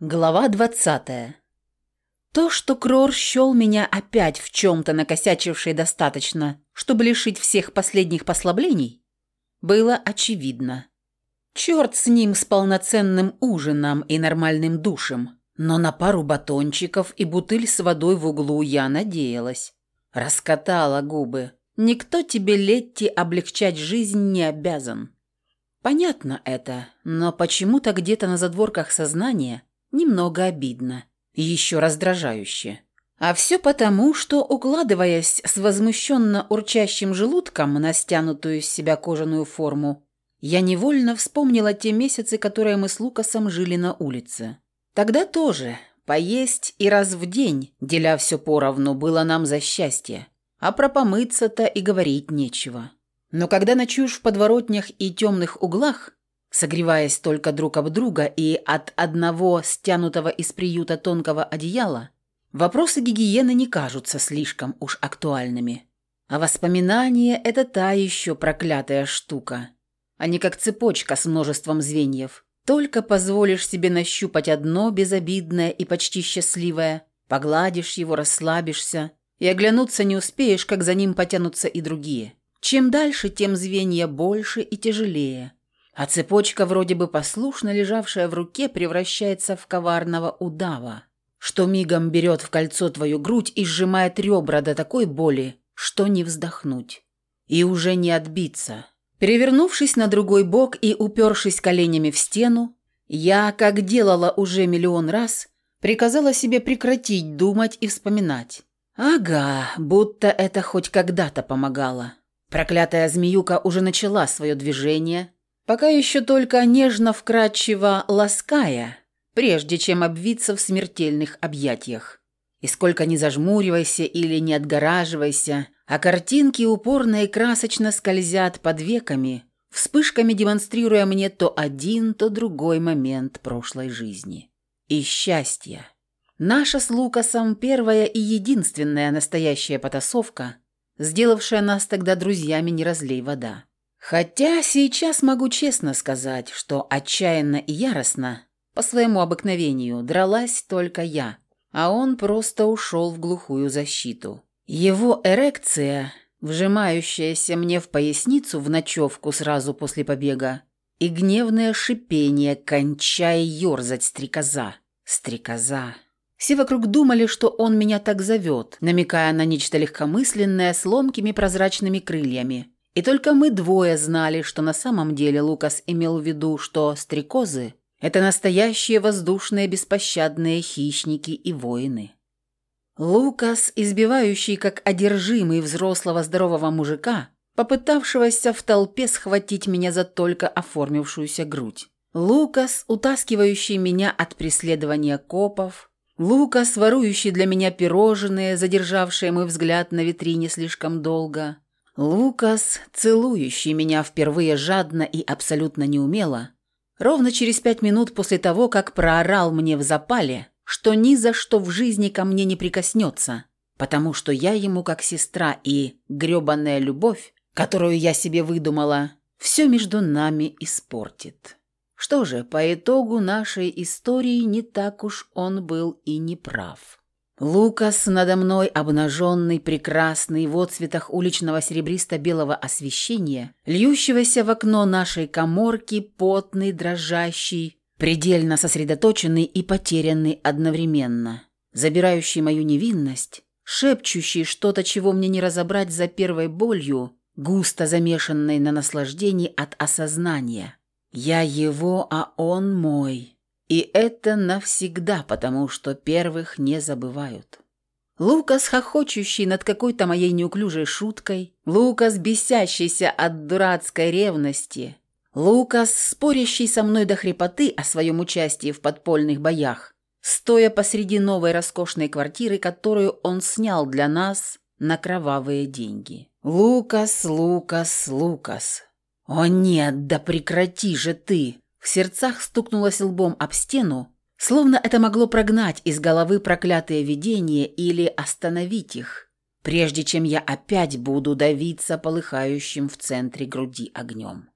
Глава двадцатая. То, что Крор счел меня опять в чем-то накосячившей достаточно, чтобы лишить всех последних послаблений, было очевидно. Черт с ним с полноценным ужином и нормальным душем, но на пару батончиков и бутыль с водой в углу я надеялась. Раскатала губы. Никто тебе, Летти, облегчать жизнь не обязан. Понятно это, но почему-то где-то на задворках сознания – Немного обидно. Еще раздражающе. А все потому, что, укладываясь с возмущенно урчащим желудком на стянутую с себя кожаную форму, я невольно вспомнила те месяцы, которые мы с Лукасом жили на улице. Тогда тоже поесть и раз в день, деля все поровну, было нам за счастье. А про помыться-то и говорить нечего. Но когда ночуешь в подворотнях и темных углах, Согреваясь только друг об друга и от одного стянутого из приюта тонкого одеяла, вопросы гигиены не кажутся слишком уж актуальными. А воспоминания – это та еще проклятая штука. Они как цепочка с множеством звеньев. Только позволишь себе нащупать одно безобидное и почти счастливое, погладишь его, расслабишься, и оглянуться не успеешь, как за ним потянутся и другие. Чем дальше, тем звенья больше и тяжелее – а цепочка, вроде бы послушно лежавшая в руке, превращается в коварного удава, что мигом берет в кольцо твою грудь и сжимает ребра до такой боли, что не вздохнуть. И уже не отбиться. Перевернувшись на другой бок и упершись коленями в стену, я, как делала уже миллион раз, приказала себе прекратить думать и вспоминать. Ага, будто это хоть когда-то помогало. Проклятая змеюка уже начала свое движение – Пока еще только нежно-вкрадчиво лаская, прежде чем обвиться в смертельных объятиях. И сколько ни зажмуривайся или не отгораживайся, а картинки упорно и красочно скользят под веками, вспышками демонстрируя мне то один, то другой момент прошлой жизни. И счастья. Наша с Лукасом первая и единственная настоящая потасовка, сделавшая нас тогда друзьями «Не разлей вода». Хотя сейчас могу честно сказать, что отчаянно и яростно, по своему обыкновению, дралась только я, а он просто ушел в глухую защиту. Его эрекция, вжимающаяся мне в поясницу в ночевку сразу после побега, и гневное шипение «кончай ерзать, стрекоза! Стрекоза!» Все вокруг думали, что он меня так зовет, намекая на нечто легкомысленное с ломкими прозрачными крыльями – и только мы двое знали, что на самом деле Лукас имел в виду, что стрекозы – это настоящие воздушные беспощадные хищники и воины. Лукас, избивающий как одержимый взрослого здорового мужика, попытавшегося в толпе схватить меня за только оформившуюся грудь. Лукас, утаскивающий меня от преследования копов. Лукас, ворующий для меня пирожные, задержавшие мой взгляд на витрине слишком долго. Лукас, целующий меня впервые жадно и абсолютно неумело, ровно через пять минут после того, как проорал мне в запале, что ни за что в жизни ко мне не прикоснется, потому что я ему как сестра и грёбаная любовь, которую я себе выдумала, все между нами испортит. Что же, по итогу нашей истории не так уж он был и не прав. Лукас надо мной, обнаженный, прекрасный, в отцветах уличного серебристо-белого освещения, льющегося в окно нашей коморки, потный, дрожащий, предельно сосредоточенный и потерянный одновременно, забирающий мою невинность, шепчущий что-то, чего мне не разобрать за первой болью, густо замешанной на наслаждении от осознания. Я его, а он мой. И это навсегда, потому что первых не забывают. Лукас, хохочущий над какой-то моей неуклюжей шуткой, Лукас, бесящийся от дурацкой ревности, Лукас, спорящий со мной до хрипоты о своем участии в подпольных боях, стоя посреди новой роскошной квартиры, которую он снял для нас на кровавые деньги. Лукас, Лукас, Лукас. О нет, да прекрати же ты! В сердцах стукнулась лбом об стену, словно это могло прогнать из головы проклятые видения или остановить их, прежде чем я опять буду давиться полыхающим в центре груди огнем.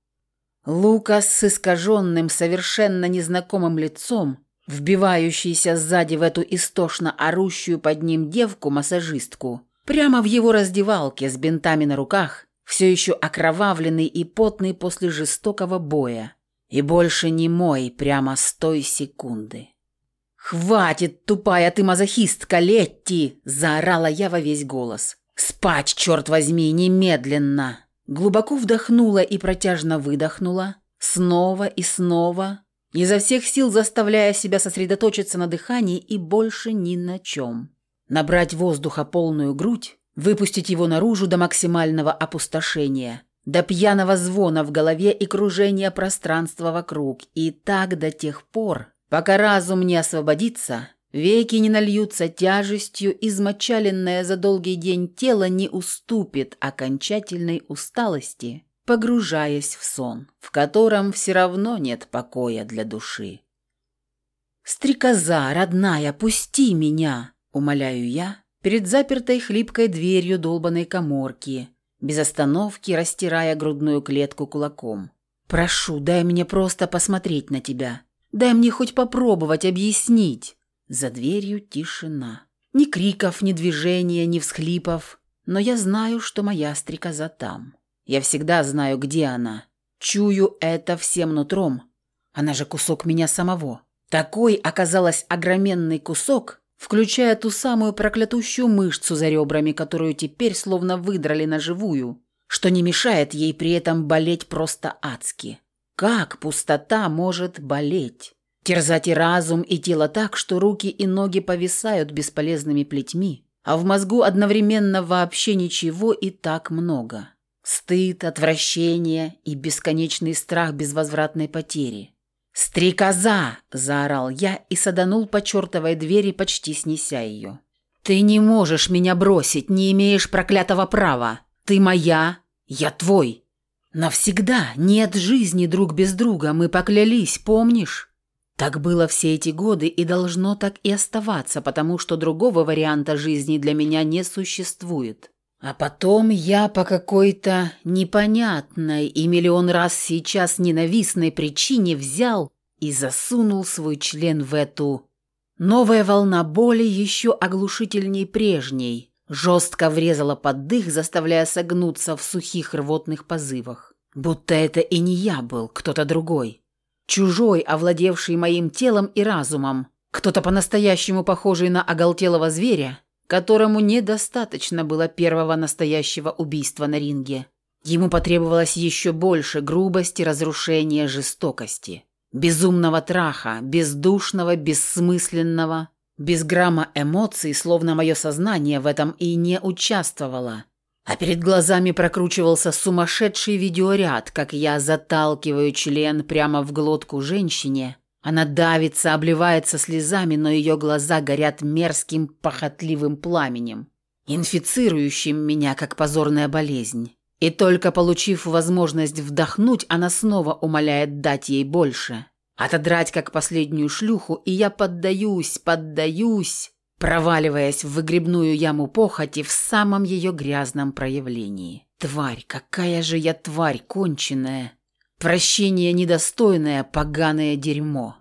Лукас с искаженным, совершенно незнакомым лицом, вбивающийся сзади в эту истошно орущую под ним девку-массажистку, прямо в его раздевалке с бинтами на руках, все еще окровавленный и потный после жестокого боя. И больше не мой прямо с той секунды. «Хватит, тупая ты мазохистка, Летти!» – заорала я во весь голос. «Спать, черт возьми, немедленно!» Глубоко вдохнула и протяжно выдохнула, снова и снова, изо всех сил заставляя себя сосредоточиться на дыхании и больше ни на чем. Набрать воздуха полную грудь, выпустить его наружу до максимального опустошения, до пьяного звона в голове и кружения пространства вокруг, и так до тех пор, пока разум не освободится, веки не нальются тяжестью, измочаленное за долгий день тело не уступит окончательной усталости, погружаясь в сон, в котором все равно нет покоя для души. «Стрекоза, родная, пусти меня!» – умоляю я, перед запертой хлипкой дверью долбанной коморки, без остановки растирая грудную клетку кулаком. «Прошу, дай мне просто посмотреть на тебя. Дай мне хоть попробовать объяснить». За дверью тишина. Ни криков, ни движения, ни всхлипов. Но я знаю, что моя стрекоза там. Я всегда знаю, где она. Чую это всем нутром. Она же кусок меня самого. Такой оказалась огроменный кусок, включая ту самую проклятущую мышцу за ребрами, которую теперь словно выдрали на живую, что не мешает ей при этом болеть просто адски. Как пустота может болеть? Терзать и разум, и тело так, что руки и ноги повисают бесполезными плетьми, а в мозгу одновременно вообще ничего и так много. Стыд, отвращение и бесконечный страх безвозвратной потери. «Стрекоза!» – заорал я и саданул по чертовой двери, почти снеся ее. «Ты не можешь меня бросить, не имеешь проклятого права. Ты моя, я твой. Навсегда нет жизни друг без друга, мы поклялись, помнишь?» Так было все эти годы и должно так и оставаться, потому что другого варианта жизни для меня не существует. А потом я по какой-то непонятной и миллион раз сейчас ненавистной причине взял и засунул свой член в эту... Новая волна боли еще оглушительней прежней, жестко врезала под дых, заставляя согнуться в сухих рвотных позывах. Будто это и не я был, кто-то другой. Чужой, овладевший моим телом и разумом. Кто-то по-настоящему похожий на оголтелого зверя, которому недостаточно было первого настоящего убийства на ринге. Ему потребовалось еще больше грубости, разрушения, жестокости. Безумного траха, бездушного, бессмысленного, без грамма эмоций, словно мое сознание в этом и не участвовало. А перед глазами прокручивался сумасшедший видеоряд, как я заталкиваю член прямо в глотку женщине – она давится, обливается слезами, но ее глаза горят мерзким, похотливым пламенем, инфицирующим меня, как позорная болезнь. И только получив возможность вдохнуть, она снова умоляет дать ей больше. Отодрать, как последнюю шлюху, и я поддаюсь, поддаюсь, проваливаясь в выгребную яму похоти в самом ее грязном проявлении. Тварь, какая же я тварь конченая! Прощение недостойное, поганое дерьмо.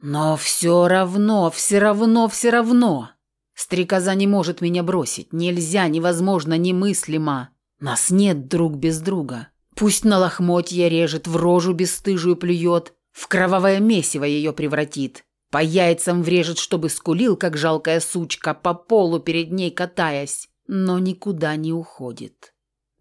Но все равно, все равно, все равно. Стрекоза не может меня бросить. Нельзя, невозможно, немыслимо. Нас нет друг без друга. Пусть на лохмотья режет, в рожу бесстыжую плюет, в кровавое месиво ее превратит. По яйцам врежет, чтобы скулил, как жалкая сучка, по полу перед ней катаясь, но никуда не уходит.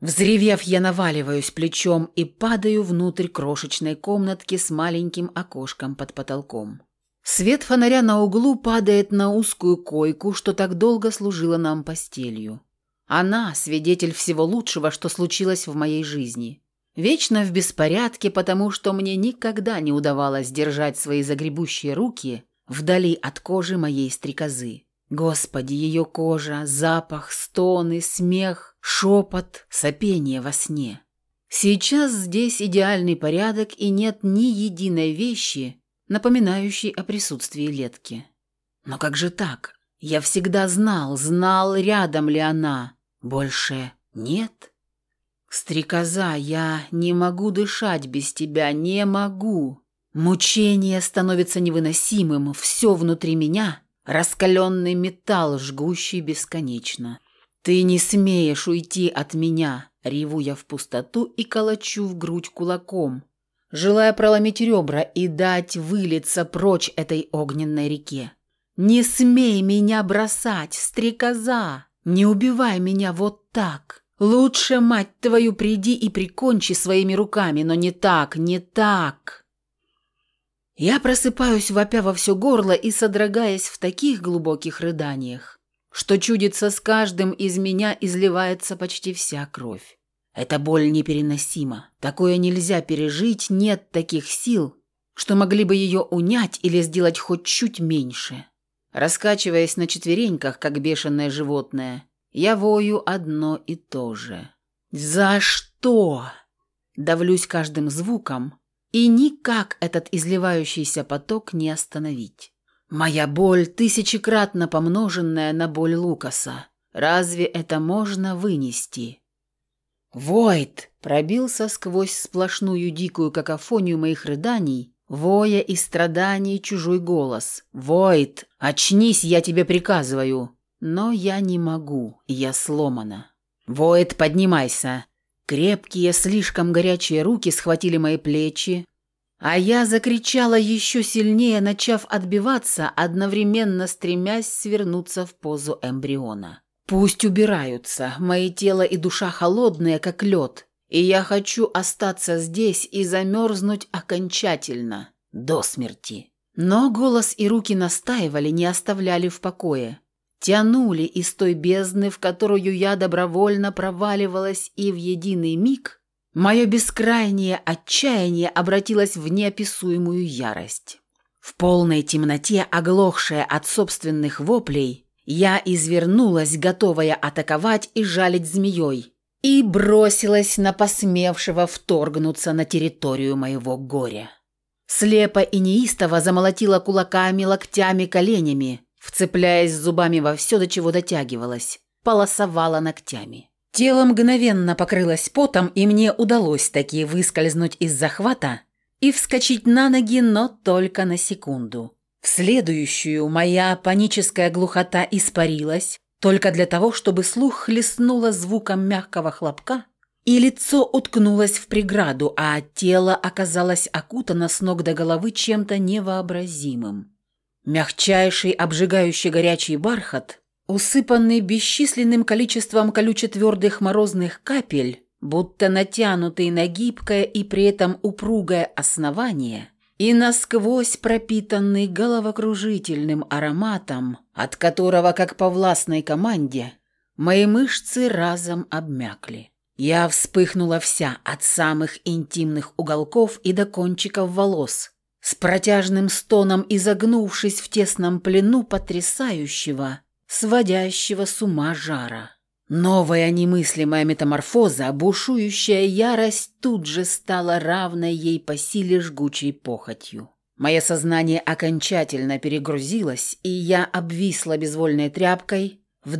Взревев, я наваливаюсь плечом и падаю внутрь крошечной комнатки с маленьким окошком под потолком. Свет фонаря на углу падает на узкую койку, что так долго служила нам постелью. Она – свидетель всего лучшего, что случилось в моей жизни. Вечно в беспорядке, потому что мне никогда не удавалось держать свои загребущие руки вдали от кожи моей стрекозы. Господи, ее кожа, запах, стоны, смех, шепот, сопение во сне. Сейчас здесь идеальный порядок и нет ни единой вещи, напоминающей о присутствии Летки. Но как же так? Я всегда знал, знал, рядом ли она. Больше нет? Стрекоза, я не могу дышать без тебя, не могу. Мучение становится невыносимым, все внутри меня – раскаленный металл, жгущий бесконечно. «Ты не смеешь уйти от меня!» – реву я в пустоту и колочу в грудь кулаком, желая проломить ребра и дать вылиться прочь этой огненной реке. «Не смей меня бросать, стрекоза! Не убивай меня вот так! Лучше, мать твою, приди и прикончи своими руками, но не так, не так!» Я просыпаюсь, вопя во все горло и содрогаясь в таких глубоких рыданиях, что чудится с каждым из меня изливается почти вся кровь. Эта боль непереносима. Такое нельзя пережить, нет таких сил, что могли бы ее унять или сделать хоть чуть меньше. Раскачиваясь на четвереньках, как бешеное животное, я вою одно и то же. «За что?» Давлюсь каждым звуком, и никак этот изливающийся поток не остановить. Моя боль, тысячекратно помноженная на боль Лукаса. Разве это можно вынести? Войт пробился сквозь сплошную дикую какофонию моих рыданий, воя и страданий чужой голос. «Войт, очнись, я тебе приказываю!» Но я не могу, я сломана. «Войт, поднимайся!» Крепкие, слишком горячие руки схватили мои плечи, а я закричала еще сильнее, начав отбиваться, одновременно стремясь свернуться в позу эмбриона. «Пусть убираются, мои тело и душа холодные, как лед, и я хочу остаться здесь и замерзнуть окончательно, до смерти». Но голос и руки настаивали, не оставляли в покое тянули из той бездны, в которую я добровольно проваливалась, и в единый миг мое бескрайнее отчаяние обратилось в неописуемую ярость. В полной темноте, оглохшая от собственных воплей, я извернулась, готовая атаковать и жалить змеей, и бросилась на посмевшего вторгнуться на территорию моего горя. Слепо и неистово замолотила кулаками, локтями, коленями, вцепляясь зубами во все, до чего дотягивалась, полосовала ногтями. Тело мгновенно покрылось потом, и мне удалось таки выскользнуть из захвата и вскочить на ноги, но только на секунду. В следующую моя паническая глухота испарилась, только для того, чтобы слух хлестнуло звуком мягкого хлопка, и лицо уткнулось в преграду, а тело оказалось окутано с ног до головы чем-то невообразимым. Мягчайший, обжигающий горячий бархат, усыпанный бесчисленным количеством колюче-твердых морозных капель, будто натянутый на гибкое и при этом упругое основание, и насквозь пропитанный головокружительным ароматом, от которого, как по властной команде, мои мышцы разом обмякли. Я вспыхнула вся, от самых интимных уголков и до кончиков волос, с протяжным стоном изогнувшись в тесном плену потрясающего, сводящего с ума жара. Новая немыслимая метаморфоза, бушующая ярость тут же стала равной ей по силе жгучей похотью. Мое сознание окончательно перегрузилось, и я обвисла безвольной тряпкой, в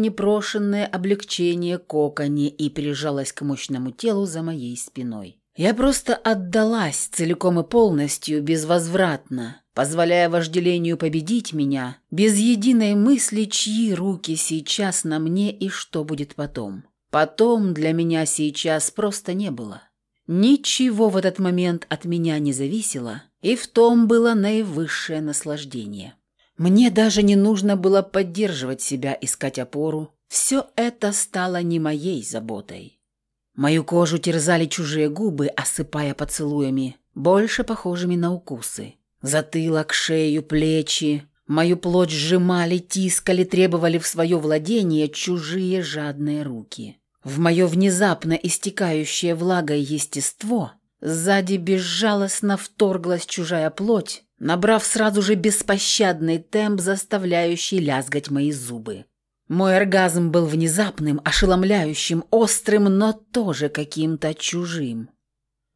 непрошенное облегчение коконе и прижалась к мощному телу за моей спиной. Я просто отдалась целиком и полностью, безвозвратно, позволяя вожделению победить меня, без единой мысли, чьи руки сейчас на мне и что будет потом. Потом для меня сейчас просто не было. Ничего в этот момент от меня не зависело, и в том было наивысшее наслаждение. Мне даже не нужно было поддерживать себя, искать опору. Все это стало не моей заботой. Мою кожу терзали чужие губы, осыпая поцелуями, больше похожими на укусы. Затылок, шею, плечи. Мою плоть сжимали, тискали, требовали в свое владение чужие жадные руки. В мое внезапно истекающее влагой естество сзади безжалостно вторглась чужая плоть, набрав сразу же беспощадный темп, заставляющий лязгать мои зубы. Мой оргазм был внезапным, ошеломляющим, острым, но тоже каким-то чужим.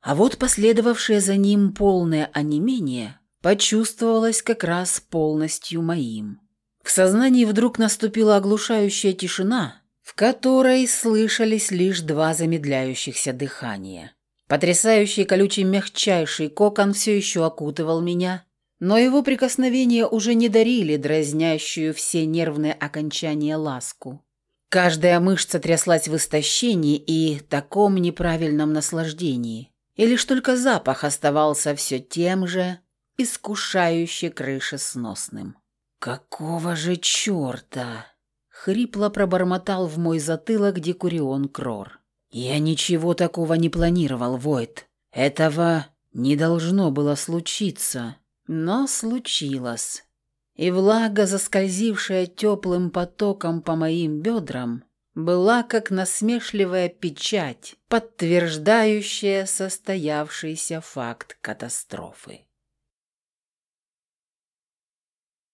А вот последовавшее за ним полное онемение почувствовалось как раз полностью моим. В сознании вдруг наступила оглушающая тишина, в которой слышались лишь два замедляющихся дыхания. Потрясающий колючий мягчайший кокон все еще окутывал меня, но его прикосновения уже не дарили дразнящую все нервные окончания ласку. Каждая мышца тряслась в истощении и таком неправильном наслаждении. И лишь только запах оставался все тем же, искушающе крышесносным. «Какого же черта?» — хрипло пробормотал в мой затылок Декурион Крор. «Я ничего такого не планировал, Войт. Этого не должно было случиться, но случилось». И влага, заскользившая теплым потоком по моим бедрам, была как насмешливая печать, подтверждающая состоявшийся факт катастрофы.